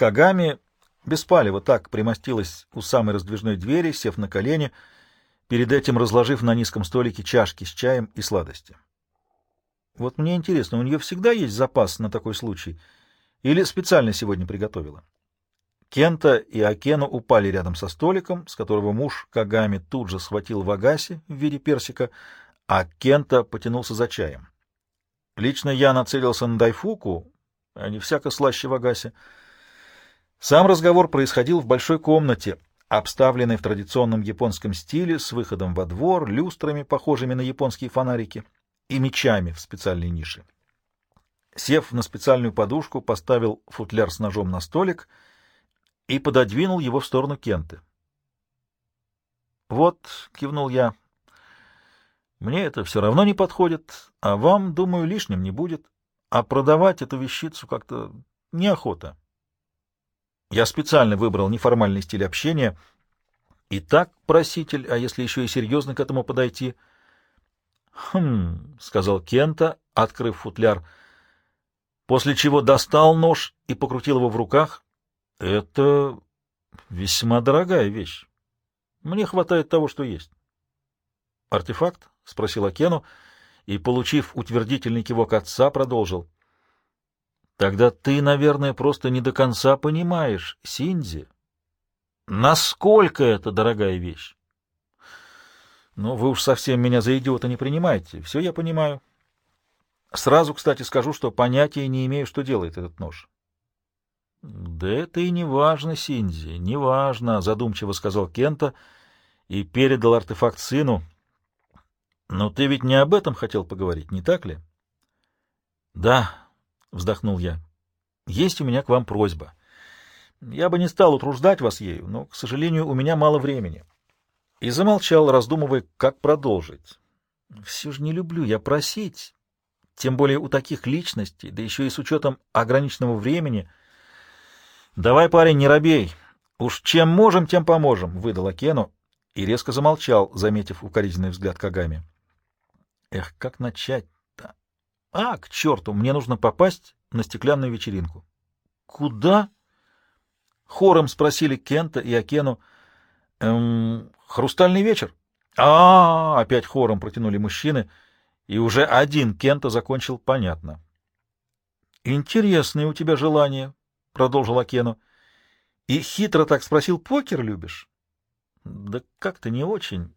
Кагами без палева так примостилась у самой раздвижной двери, сев на колени, перед этим разложив на низком столике чашки с чаем и сладости. Вот мне интересно, у нее всегда есть запас на такой случай или специально сегодня приготовила? Кента и Акену упали рядом со столиком, с которого муж Кагами тут же схватил вагаси в виде персика, а Кента потянулся за чаем. Лично я нацелился на Дайфуку, а не всяко слаще вагаси. Сам разговор происходил в большой комнате, обставленной в традиционном японском стиле, с выходом во двор, люстрами, похожими на японские фонарики, и мечами в специальной нише. Сев на специальную подушку, поставил футляр с ножом на столик и пододвинул его в сторону Кенты. «Вот», — кивнул я, — «мне это все равно не подходит, а вам, думаю, лишним не будет, а продавать эту вещицу как-то неохота». Я специально выбрал неформальный стиль общения. И так проситель, а если еще и серьезно к этому подойти? — Хм, — сказал Кента, открыв футляр, после чего достал нож и покрутил его в руках. — Это весьма дорогая вещь. Мне хватает того, что есть. — Артефакт? — спросил Акену, и, получив утвердительный кивок отца, продолжил. — Тогда ты, наверное, просто не до конца понимаешь, Синди, насколько это дорогая вещь. Но вы уж совсем меня за идиота не принимаете. Все я понимаю. Сразу, кстати, скажу, что понятия не имею, что делает этот нож. — Да это и не важно, Синди, не важно, — задумчиво сказал Кента и передал артефакт сыну. — Но ты ведь не об этом хотел поговорить, не так ли? — Да, — вздохнул я. — Есть у меня к вам просьба. Я бы не стал утруждать вас ею, но, к сожалению, у меня мало времени. И замолчал, раздумывая, как продолжить. Все же не люблю я просить, тем более у таких личностей, да еще и с учетом ограниченного времени. — Давай, парень, не робей. Уж чем можем, тем поможем, — выдал Акену и резко замолчал, заметив укоризненный взгляд Кагами. Эх, как начать? А, к черту, мне нужно попасть на стеклянную вечеринку. Куда? Хором спросили Кента и Акену. Эм, хрустальный вечер. А, -а, а, опять хором протянули мужчины, и уже один Кента закончил понятно. Интересное у тебя желание, продолжил Акену. И хитро так спросил: покер любишь? Да как-то не очень.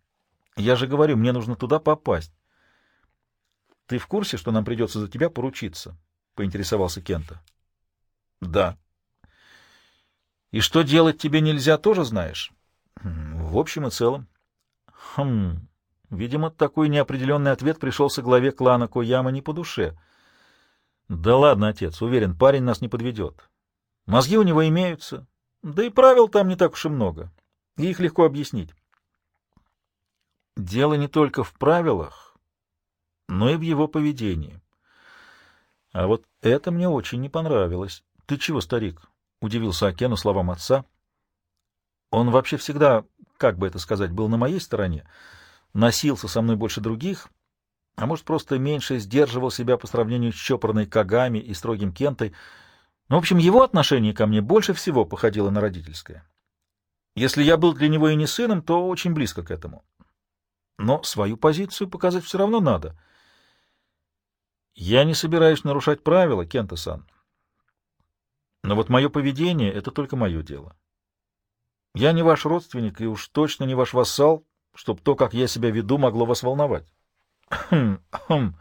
Я же говорю, мне нужно туда попасть. — Ты в курсе, что нам придется за тебя поручиться? — поинтересовался Кента. — Да. — И что делать тебе нельзя, тоже знаешь? — В общем и целом. — Хм... Видимо, такой неопределенный ответ пришелся главе клана Кояма не по душе. — Да ладно, отец, уверен, парень нас не подведет. Мозги у него имеются, да и правил там не так уж и много, и их легко объяснить. Дело не только в правилах, но и в его поведении. А вот это мне очень не понравилось. — Ты чего, старик? — удивился Акену словам отца. Он вообще всегда, как бы это сказать, был на моей стороне, носился со мной больше других, а может, просто меньше сдерживал себя по сравнению с чопорной Кагами и строгим Кентой. Ну, в общем, его отношение ко мне больше всего походило на родительское. Если я был для него и не сыном, то очень близко к этому. Но свою позицию показать все равно надо — я не собираюсь нарушать правила, Кента-сан. Но вот мое поведение — это только мое дело. Я не ваш родственник и уж точно не ваш вассал, чтобы то, как я себя веду, могло вас волновать. Хм, хм.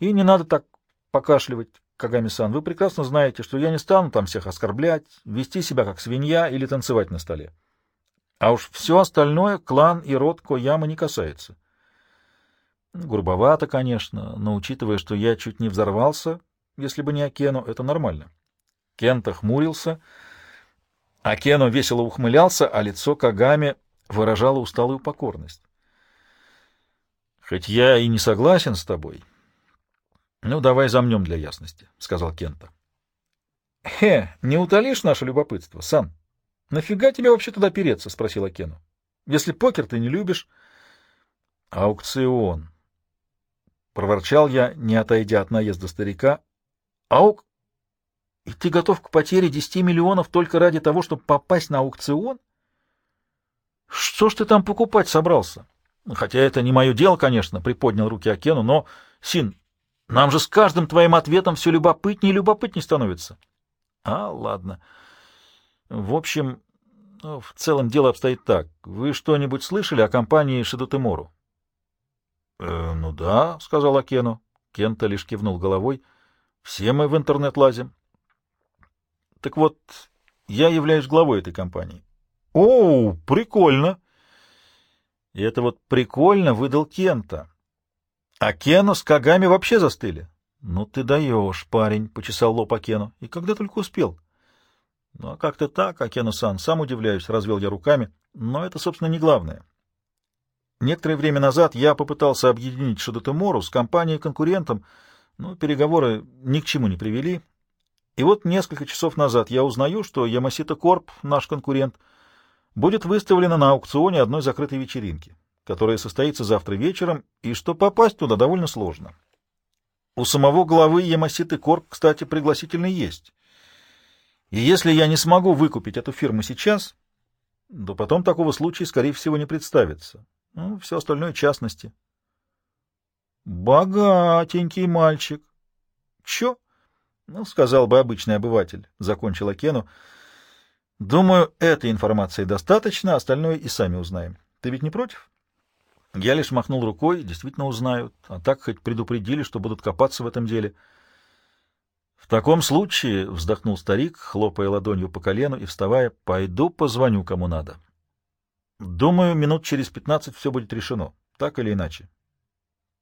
И не надо так покашливать, Кагами-сан. Вы прекрасно знаете, что я не стану там всех оскорблять, вести себя как свинья или танцевать на столе. А уж все остальное клан и род Кояма не касается. Грубовато, конечно, но учитывая, что я чуть не взорвался, если бы не Акену, это нормально. Кента хмурился, Акену весело ухмылялся, а лицо Кагами выражало усталую покорность. «Хоть я и не согласен с тобой, ну, давай замнем для ясности», — сказал Кента. «Хе, не утолишь наше любопытство, Сан? Нафига тебе вообще туда переться?» — спросил Акену. «Если покер ты не любишь...» «Аукцион», — проворчал я, не отойдя от наезда старика. — Аук! И ты готов к потере 10 миллионов только ради того, чтобы попасть на аукцион? Что ж ты там покупать собрался? Хотя это не мое дело, конечно, приподнял руки Акену, но, Син, нам же с каждым твоим ответом все любопытнее и любопытнее становится. А, ладно. В общем, ну, в целом дело обстоит так. Вы что-нибудь слышали о компании Шидутемору? Э, ну да, сказал Акену. Кента лишь кивнул головой. Все мы в интернет лазим. Так вот, я являюсь главой этой компании. О, прикольно. И это вот прикольно выдал Кента. А Кена с Кагами вообще застыли. Ну ты даешь, парень, почесал лоб Акену. И когда только успел. Ну а как-то так, Акену-сан, сам удивляюсь, развел я руками. Но это, собственно, не главное. Некоторое время назад я попытался объединить Шадотемору с компанией-конкурентом, но переговоры ни к чему не привели. И вот несколько часов назад я узнаю, что Ямасита Корп, наш конкурент, будет выставлена на аукционе одной закрытой вечеринки, которая состоится завтра вечером, и что попасть туда довольно сложно. У самого главы Ямаситы Корп, кстати, пригласительный есть. И если я не смогу выкупить эту фирму сейчас, то потом такого случая, скорее всего, не представится. Ну, все остальное — частности. Богатенький мальчик. Чё? Ну, сказал бы обычный обыватель, — закончила Кену. Думаю, этой информации достаточно, остальное и сами узнаем. Ты ведь не против? Я лишь махнул рукой, действительно узнают, а так хоть предупредили, что будут копаться в этом деле. В таком случае, — вздохнул старик, хлопая ладонью по колену и вставая, — пойду позвоню кому надо. Думаю, минут через пятнадцать все будет решено, так или иначе.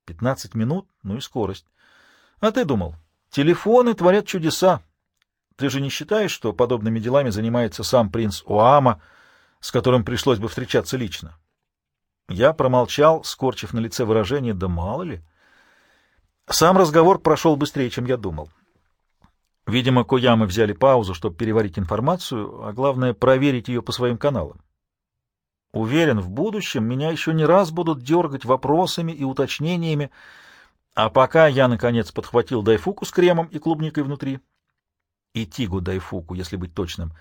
Пятнадцать минут, ну и скорость. А ты думал, телефоны творят чудеса. Ты же не считаешь, что подобными делами занимается сам принц Уама, с которым пришлось бы встречаться лично? Я промолчал, скорчив на лице выражение, да мало ли. Сам разговор прошел быстрее, чем я думал. Видимо, Коямы взяли паузу, чтобы переварить информацию, а главное — проверить ее по своим каналам. Уверен, в будущем меня еще не раз будут дергать вопросами и уточнениями, а пока я, наконец, подхватил дайфуку с кремом и клубникой внутри, и тигу дайфуку, если быть точным,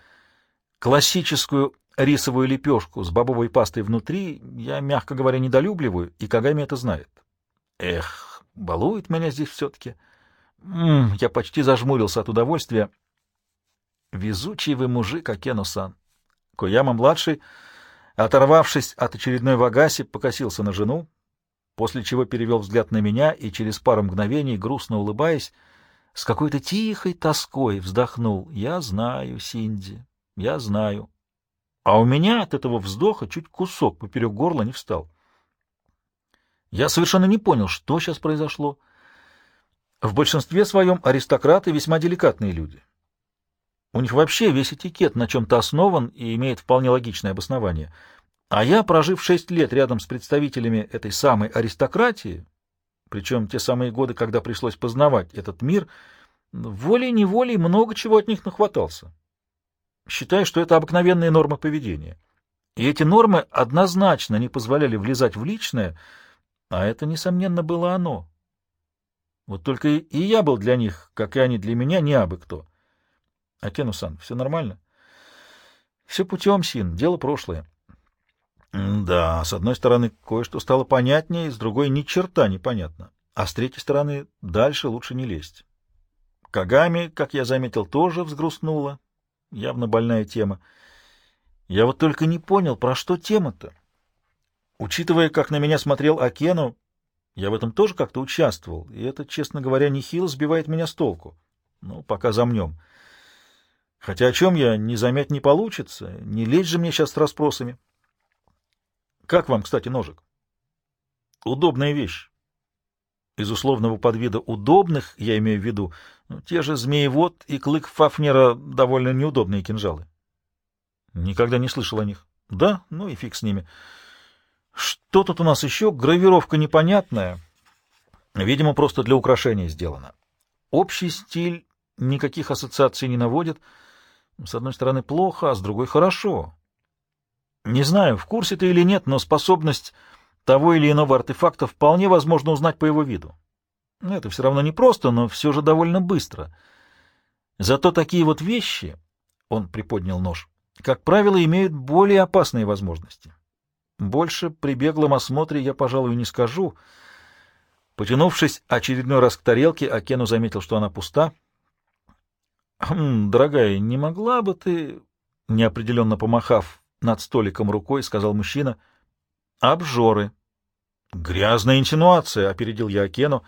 классическую рисовую лепешку с бобовой пастой внутри я, мягко говоря, недолюбливаю, и Кагами это знает. Эх, балует меня здесь все-таки. я почти зажмурился от удовольствия. Везучий вы мужик, Акену-сан. Кояма-младший Оторвавшись от очередной вагаси, покосился на жену, после чего перевел взгляд на меня и через пару мгновений, грустно улыбаясь, с какой-то тихой тоской вздохнул. «Я знаю, Синди, я знаю». А у меня от этого вздоха чуть кусок поперек горла не встал. Я совершенно не понял, что сейчас произошло. В большинстве своем аристократы весьма деликатные люди. У них вообще весь этикет на чем-то основан и имеет вполне логичное обоснование. А я, прожив шесть лет рядом с представителями этой самой аристократии, причем те самые годы, когда пришлось познавать этот мир, волей-неволей много чего от них нахватался. Считаю, что это обыкновенные нормы поведения. И эти нормы однозначно не позволяли влезать в личное, а это, несомненно, было оно. Вот только и я был для них, как и они для меня, не абы кто. Акену-сан, все нормально? Все путем, Син, дело прошлое. Да, с одной стороны, кое-что стало понятнее, с другой ни черта непонятно. А с третьей стороны, дальше лучше не лезть. Кагами, как я заметил, тоже взгрустнула. Явно больная тема. Я вот только не понял, про что тема-то. Учитывая, как на меня смотрел Акену, я в этом тоже как-то участвовал, и это, честно говоря, нехило сбивает меня с толку. Ну, пока замнем. Хотя о чем я не замять не получится, не лезь же мне сейчас с расспросами. Как вам, кстати, ножик? Удобная вещь. Из условного подвида удобных, я имею в виду, ну, те же змеевод и клык Фафнера довольно неудобные кинжалы. Никогда не слышал о них. Да, ну и фиг с ними. Что тут у нас еще? Гравировка непонятная. Видимо, просто для украшения сделана. Общий стиль никаких ассоциаций не наводит — с одной стороны, плохо, а с другой — хорошо. Не знаю, в курсе ты или нет, но способность того или иного артефакта вполне возможно узнать по его виду. Это все равно не просто, но все же довольно быстро. Зато такие вот вещи, — он приподнял нож, — как правило, имеют более опасные возможности. Больше при беглом осмотре я, пожалуй, не скажу. Потянувшись очередной раз к тарелке, Акену заметил, что она пуста. «Хм, дорогая, не могла бы ты...» Неопределенно помахав над столиком рукой, сказал мужчина. «Обжоры». «Грязная инсинуация», — опередил я Акену.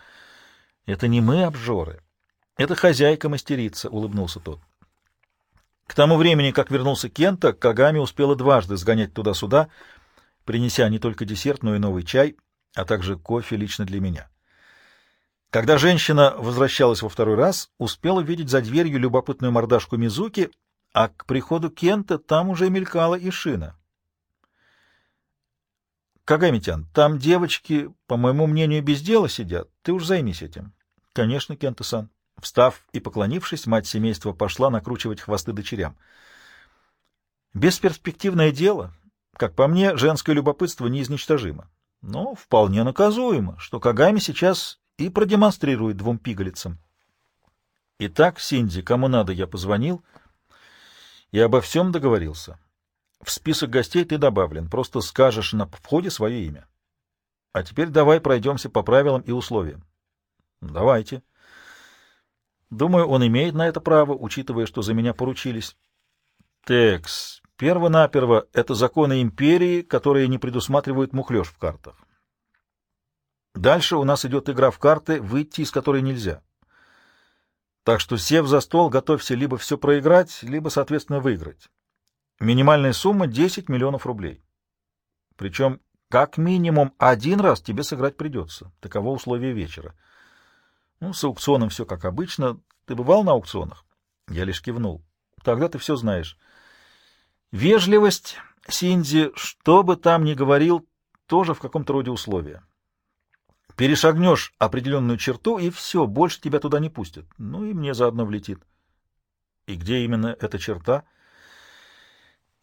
«Это не мы обжоры. Это хозяйка мастерица», — улыбнулся тот. К тому времени, как вернулся Кента, Кагами успела дважды сгонять туда-сюда, принеся не только десерт, но и новый чай, а также кофе лично для меня. Когда женщина возвращалась во второй раз, успела видеть за дверью любопытную мордашку Мизуки, а к приходу Кента там уже мелькала и шина. Кагамитян, там девочки, по моему мнению, без дела сидят. Ты уж займись этим. Конечно, Кента-сан. Встав и поклонившись, мать семейства пошла накручивать хвосты дочерям. Бесперспективное дело. Как по мне, женское любопытство неизничтожимо. Но вполне наказуемо, что Кагами сейчас и продемонстрирует двум пигалицам. Итак, Синди, кому надо, я позвонил и обо всем договорился. В список гостей ты добавлен, просто скажешь на входе свое имя. А теперь давай пройдемся по правилам и условиям. Давайте. Думаю, он имеет на это право, учитывая, что за меня поручились. Текс. Перво-наперво это законы империи, которые не предусматривают мухлёж в картах. Дальше у нас идет игра в карты, выйти из которой нельзя. Так что, сев за стол, готовься либо все проиграть, либо, соответственно, выиграть. Минимальная сумма — 10 миллионов рублей. Причем, как минимум, один раз тебе сыграть придется. Таково условие вечера. Ну, с аукционом все как обычно. Ты бывал на аукционах? Я лишь кивнул. Тогда ты все знаешь. Вежливость, Синди, что бы там ни говорил, тоже в каком-то роде условия. Перешагнешь определенную черту, и все, больше тебя туда не пустят. Ну и мне заодно влетит. И где именно эта черта?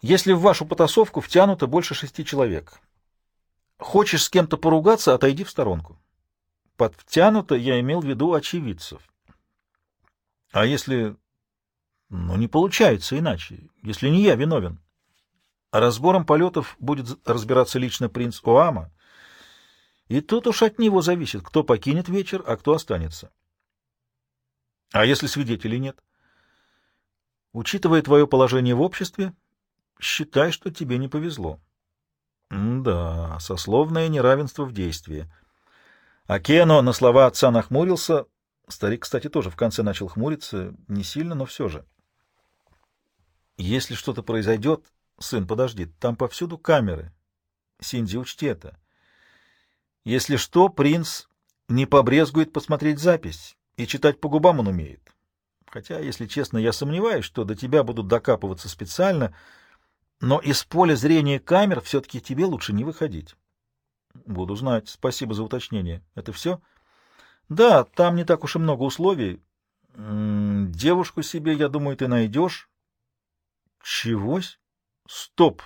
Если в вашу потасовку втянуто больше шести человек. Хочешь с кем-то поругаться, отойди в сторонку. Под втянуто я имел в виду очевидцев. А если... Ну, не получается иначе, если не я виновен. Разбором полетов будет разбираться лично принц Оама, и тут уж от него зависит, кто покинет вечер, а кто останется. А если свидетелей нет? Учитывая твое положение в обществе, считай, что тебе не повезло. М да, сословное неравенство в действии. А Кено на слова отца нахмурился. Старик, кстати, тоже в конце начал хмуриться. Не сильно, но все же. Если что-то произойдет, сын, подожди, там повсюду камеры. Синди, учти это. Если что, принц не побрезгует посмотреть запись, и читать по губам он умеет. Хотя, если честно, я сомневаюсь, что до тебя будут докапываться специально — но из поля зрения камер все-таки тебе лучше не выходить. Буду знать. Спасибо за уточнение. Это все? Да, там не так уж и много условий. девушку себе, я думаю, ты найдешь. Чегось? Стоп.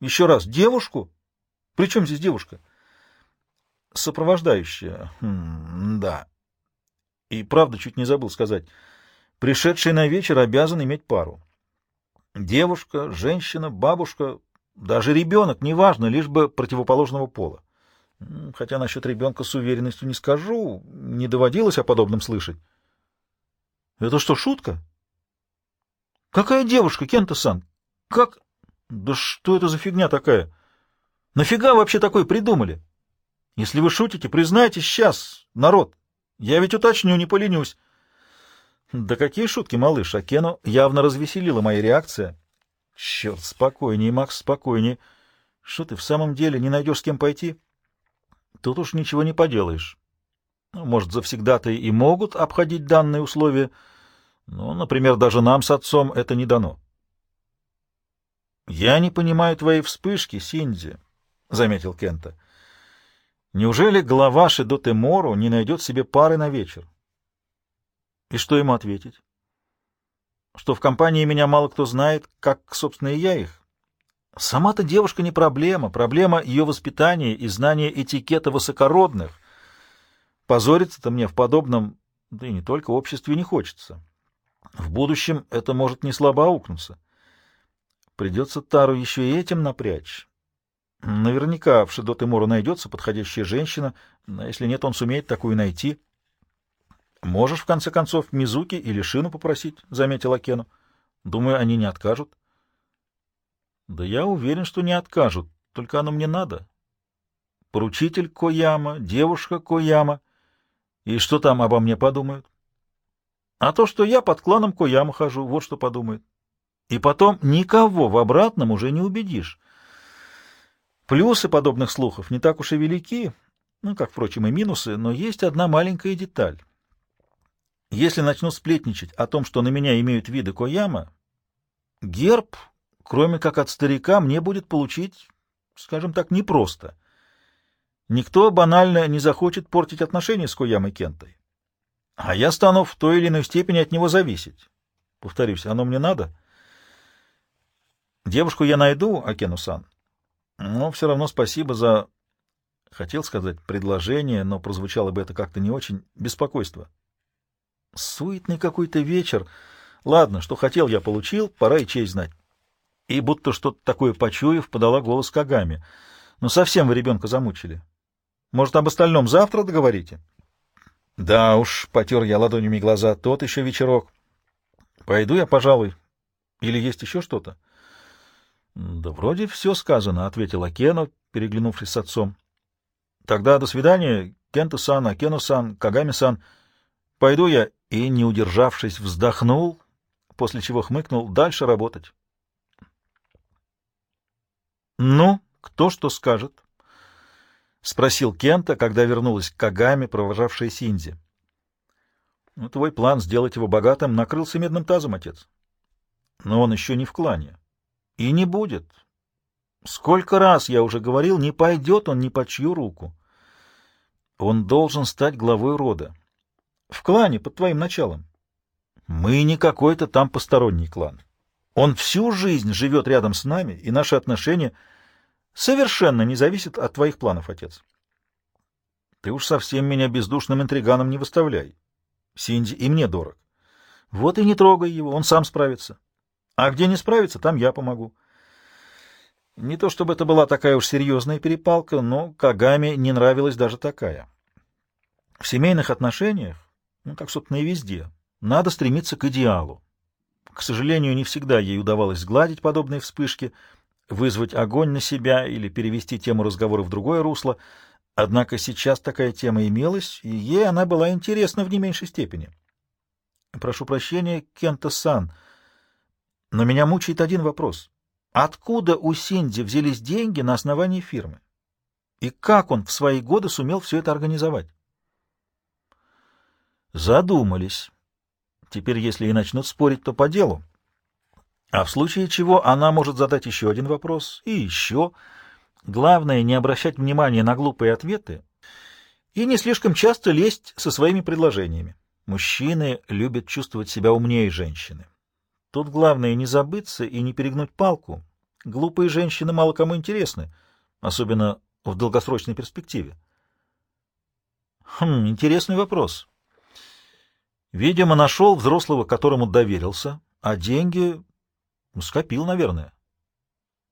Еще раз. Девушку? При чем здесь девушка? Сопровождающая. Хм, да. И правда, чуть не забыл сказать. Пришедший на вечер обязан иметь пару. Девушка, женщина, бабушка, даже ребенок, неважно, лишь бы противоположного пола. Хотя насчет ребенка с уверенностью не скажу, не доводилось о подобном слышать. Это что, шутка? Какая девушка, Кента-сан? Как? Да что это за фигня такая? Нафига вообще такое придумали? Если вы шутите, признайте сейчас, народ. Я ведь уточню, не поленюсь. Да какие шутки, малыш, а Кену явно развеселила моя реакция. Черт, спокойнее, Макс, спокойнее. Что ты в самом деле не найдешь с кем пойти? Тут уж ничего не поделаешь. Ну, может, завсегда-то и могут обходить данные условия, но, например, даже нам с отцом это не дано. «Я не понимаю твоей вспышки, Синди», — заметил Кента. «Неужели глава Шедотемору не найдет себе пары на вечер? И что ему ответить? Что в компании меня мало кто знает, как, собственно, и я их. Сама-то девушка не проблема, проблема ее воспитания и знания этикета высокородных. Позориться-то мне в подобном, да и не только обществе, не хочется. В будущем это может не слабо аукнуться. Придется Тару еще и этим напрячь. Наверняка в Шидо найдется подходящая женщина, а если нет, он сумеет такую найти. Можешь, в конце концов, Мизуки или Шину попросить, — заметил Акену. Думаю, они не откажут. Да я уверен, что не откажут, только оно мне надо. Поручитель Кояма, девушка Кояма. И что там обо мне подумают? А то, что я под кланом Кояма хожу, вот что подумают. И потом никого в обратном уже не убедишь. Плюсы подобных слухов не так уж и велики, ну, как, впрочем, и минусы, но есть одна маленькая деталь. Если начну сплетничать о том, что на меня имеют виды Кояма, герб, кроме как от старика, мне будет получить, скажем так, непросто. Никто банально не захочет портить отношения с Коямой Кентой. А я стану в той или иной степени от него зависеть. Повторюсь, оно мне надо. Девушку я найду, Акену-сан. Но все равно спасибо за... Хотел сказать предложение, но прозвучало бы это как-то не очень. Беспокойство. Суетный какой-то вечер. Ладно, что хотел, я получил, пора и честь знать. И будто что-то такое почуяв, подала голос Кагами. Ну, совсем вы ребенка замучили. Может, об остальном завтра договорите? Да уж, потер я ладонями глаза, тот еще вечерок. Пойду я, пожалуй. Или есть еще что-то? Да вроде все сказано, — ответила Кена, переглянувшись с отцом. Тогда до свидания, Кента-сан, Акену-сан, Кагами-сан. Пойду я, и, не удержавшись, вздохнул, после чего хмыкнул, дальше работать. Ну, кто что скажет? — спросил Кента, когда вернулась к Кагаме, провожавшая Синди. Ну, — Твой план сделать его богатым накрылся медным тазом, отец. Но он еще не в клане. И не будет. Сколько раз я уже говорил, не пойдет он ни по чью руку. Он должен стать главой рода. В клане, под твоим началом. Мы не какой-то там посторонний клан. Он всю жизнь живет рядом с нами, и наши отношения совершенно не зависят от твоих планов, отец. Ты уж совсем меня бездушным интриганом не выставляй. Синди и мне дорог. Вот и не трогай его, он сам справится. А где не справится, там я помогу. Не то чтобы это была такая уж серьезная перепалка, но Кагаме не нравилась даже такая. В семейных отношениях, ну, как, собственно, и везде, надо стремиться к идеалу. К сожалению, не всегда ей удавалось сгладить подобные вспышки, вызвать огонь на себя или перевести тему разговора в другое русло, однако сейчас такая тема имелась, и ей она была интересна в не меньшей степени. «Прошу прощения, Кента-сан», но меня мучает один вопрос. Откуда у Синди взялись деньги на основании фирмы? И как он в свои годы сумел все это организовать? Задумались. Теперь, если и начнут спорить, то по делу. А в случае чего она может задать еще один вопрос и еще. Главное, не обращать внимания на глупые ответы и не слишком часто лезть со своими предложениями. Мужчины любят чувствовать себя умнее женщины. Тут главное не забыться и не перегнуть палку. Глупые женщины мало кому интересны, особенно в долгосрочной перспективе. Хм, интересный вопрос. Видимо, нашел взрослого, которому доверился, а деньги скопил, наверное.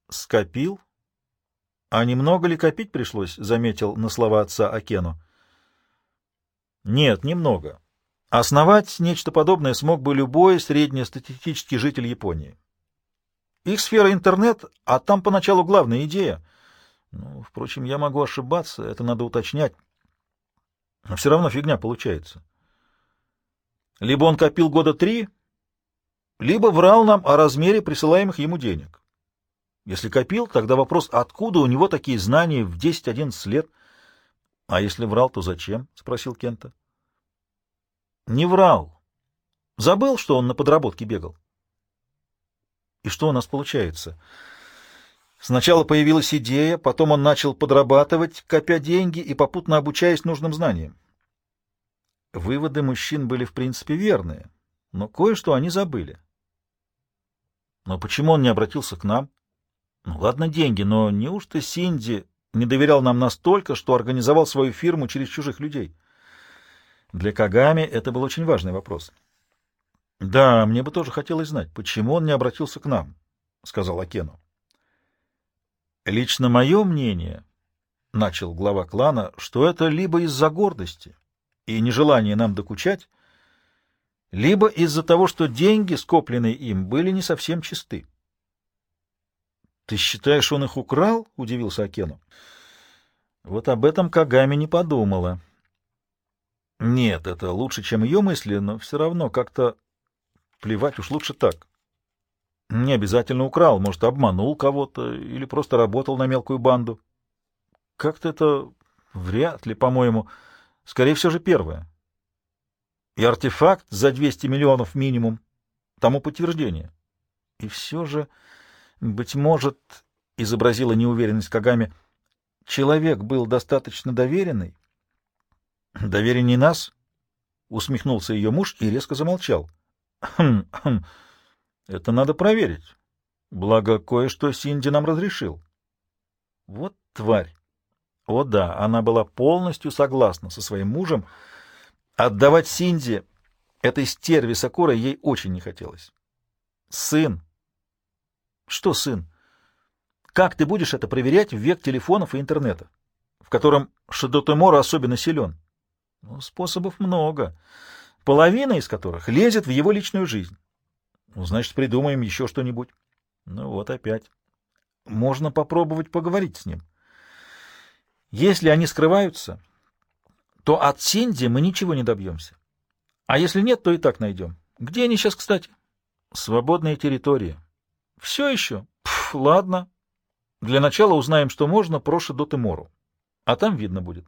Скопил? А немного ли копить пришлось, заметил на слова отца Акену. Нет, немного. Основать нечто подобное смог бы любой среднестатистический житель Японии. Их сфера интернет, а там поначалу главная идея. Ну, впрочем, я могу ошибаться, это надо уточнять. Но все равно фигня получается. Либо он копил года три, либо врал нам о размере присылаемых ему денег. Если копил, тогда вопрос, откуда у него такие знания в 10-11 лет? А если врал, то зачем? — спросил Кента. Не врал. Забыл, что он на подработке бегал. И что у нас получается? Сначала появилась идея, потом он начал подрабатывать, копя деньги и попутно обучаясь нужным знаниям. Выводы мужчин были в принципе верные, но кое-что они забыли. Но почему он не обратился к нам? Ну ладно, деньги, но неужто Синди не доверял нам настолько, что организовал свою фирму через чужих людей? Для Кагами это был очень важный вопрос. Да, мне бы тоже хотелось знать, почему он не обратился к нам, — сказал Акену. Лично мое мнение, — начал глава клана, — что это либо из-за гордости и нежелания нам докучать, либо из-за того, что деньги, скопленные им, были не совсем чисты. — Ты считаешь, он их украл? — удивился Акену. Вот об этом Кагами не подумала. Нет, это лучше, чем ее мысли, но все равно как-то плевать уж лучше так. Не обязательно украл, может, обманул кого-то или просто работал на мелкую банду. Как-то это вряд ли, по-моему. Скорее всего же первое. И артефакт за 200 миллионов минимум тому подтверждение. И все же, быть может, изобразила неуверенность Кагами, человек был достаточно доверенный. Доверенней нас? Усмехнулся ее муж и резко замолчал. Хм, хм, это надо проверить. Благо, кое-что Синди нам разрешил. Вот тварь. О да, она была полностью согласна со своим мужем. Отдавать Синди этой стерве Сакура ей очень не хотелось. Сын. Что сын? Как ты будешь это проверять в век телефонов и интернета, в котором Шидотемора особенно силен? Ну, способов много, половина из которых лезет в его личную жизнь. Ну, значит, придумаем еще что-нибудь. Ну вот опять. Можно попробовать поговорить с ним. Если они скрываются, то от Синди мы ничего не добьемся. А если нет, то и так найдем. Где они сейчас, кстати? Свободная территория. Все еще? Пф, ладно. Для начала узнаем, что можно, проще до Тимору. А там видно будет.